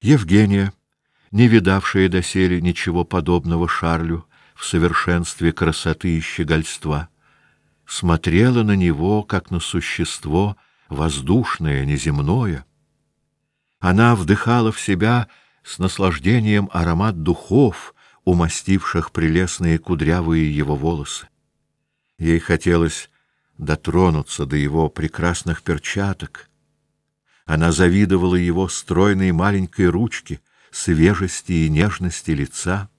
Евгения, не видавшая доселе ничего подобного Шарлю в совершенстве красоты и щегольства, смотрела на него как на существо воздушное, неземное. Она вдыхала в себя с наслаждением аромат духов, умастивших прелестные кудрявые его волосы. Ей хотелось дотронуться до его прекрасных перчаток. Она завидовала его стройной маленькой ручке, свежести и нежности лица.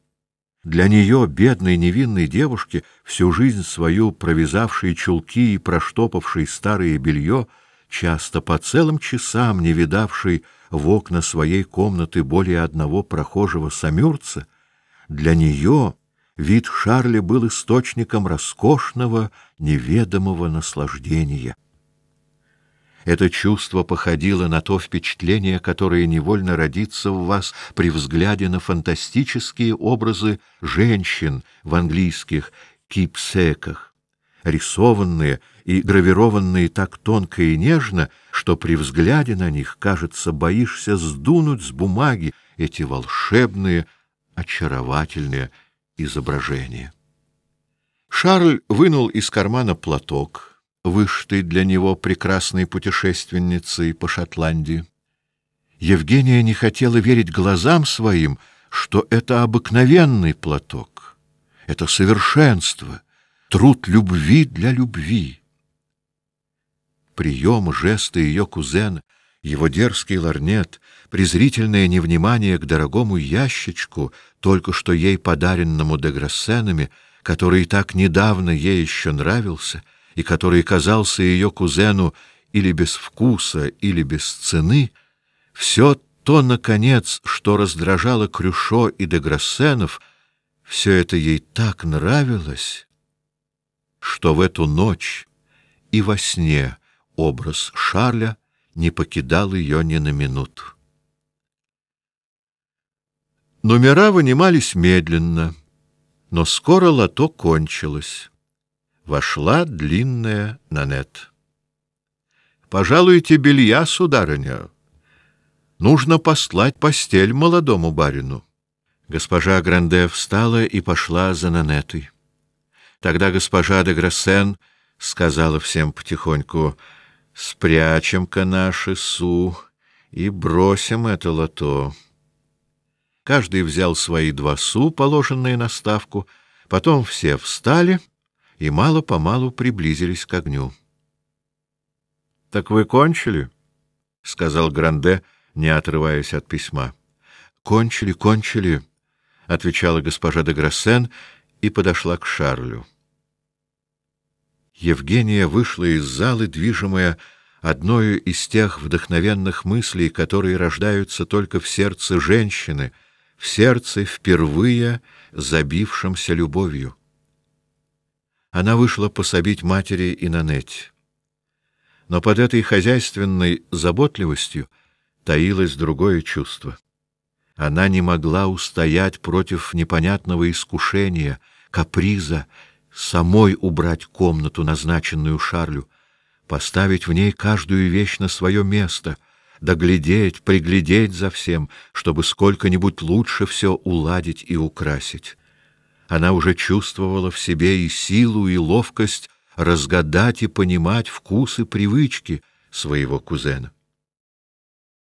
Для нее, бедной невинной девушке, всю жизнь свою провязавшей чулки и проштопавшей старое белье, часто по целым часам не видавшей в окна своей комнаты более одного прохожего самюрца, для нее вид Шарля был источником роскошного, неведомого наслаждения. Это чувство походило на то впечатление, которое невольно родится в вас при взгляде на фантастические образы женщин в английских кипсеках, рисованные и гравированные так тонко и нежно, что при взгляде на них, кажется, боишься сдунуть с бумаги эти волшебные, очаровательные изображения. Шарль вынул из кармана платок, вышитый для него прекрасной путешественницей по Шотландии. Евгения не хотела верить глазам своим, что это обыкновенный платок, это совершенство, труд любви для любви. Прием, жесты ее кузена, его дерзкий ларнет, презрительное невнимание к дорогому ящичку, только что ей подаренному Деграссенами, который так недавно ей еще нравился и который казался ее кузену или без вкуса, или без цены, все то, наконец, что раздражало Крюшо и Деграссенов, все это ей так нравилось, что в эту ночь и во сне образ Шарля не покидал ее ни на минуту. Номера вынимались медленно, но скоро лото кончилось. Вошла длинная Нанет. «Пожалуйте белья, сударыня. Нужно послать постель молодому барину». Госпожа Гранде встала и пошла за Нанетой. Тогда госпожа де Грассен сказала всем потихоньку — Спрячем-ка наши су и бросим это лото. Каждый взял свои два су, положенные на ставку, потом все встали и мало-помалу приблизились к огню. — Так вы кончили? — сказал Гранде, не отрываясь от письма. — Кончили, кончили, — отвечала госпожа де Грассен и подошла к Шарлю. Евгения вышла из залы, движимая одною из тех вдохновенных мыслей, которые рождаются только в сердце женщины, в сердце впервые забившемся любовью. Она вышла пособить матери и Нанеть. Но под этой хозяйственной заботливостью таилось другое чувство. Она не могла устоять против непонятного искушения, каприза, самой убрать комнату, назначенную Шарлю, поставить в ней каждую вещь на свое место, доглядеть, приглядеть за всем, чтобы сколько-нибудь лучше все уладить и украсить. Она уже чувствовала в себе и силу, и ловкость разгадать и понимать вкусы, привычки своего кузена.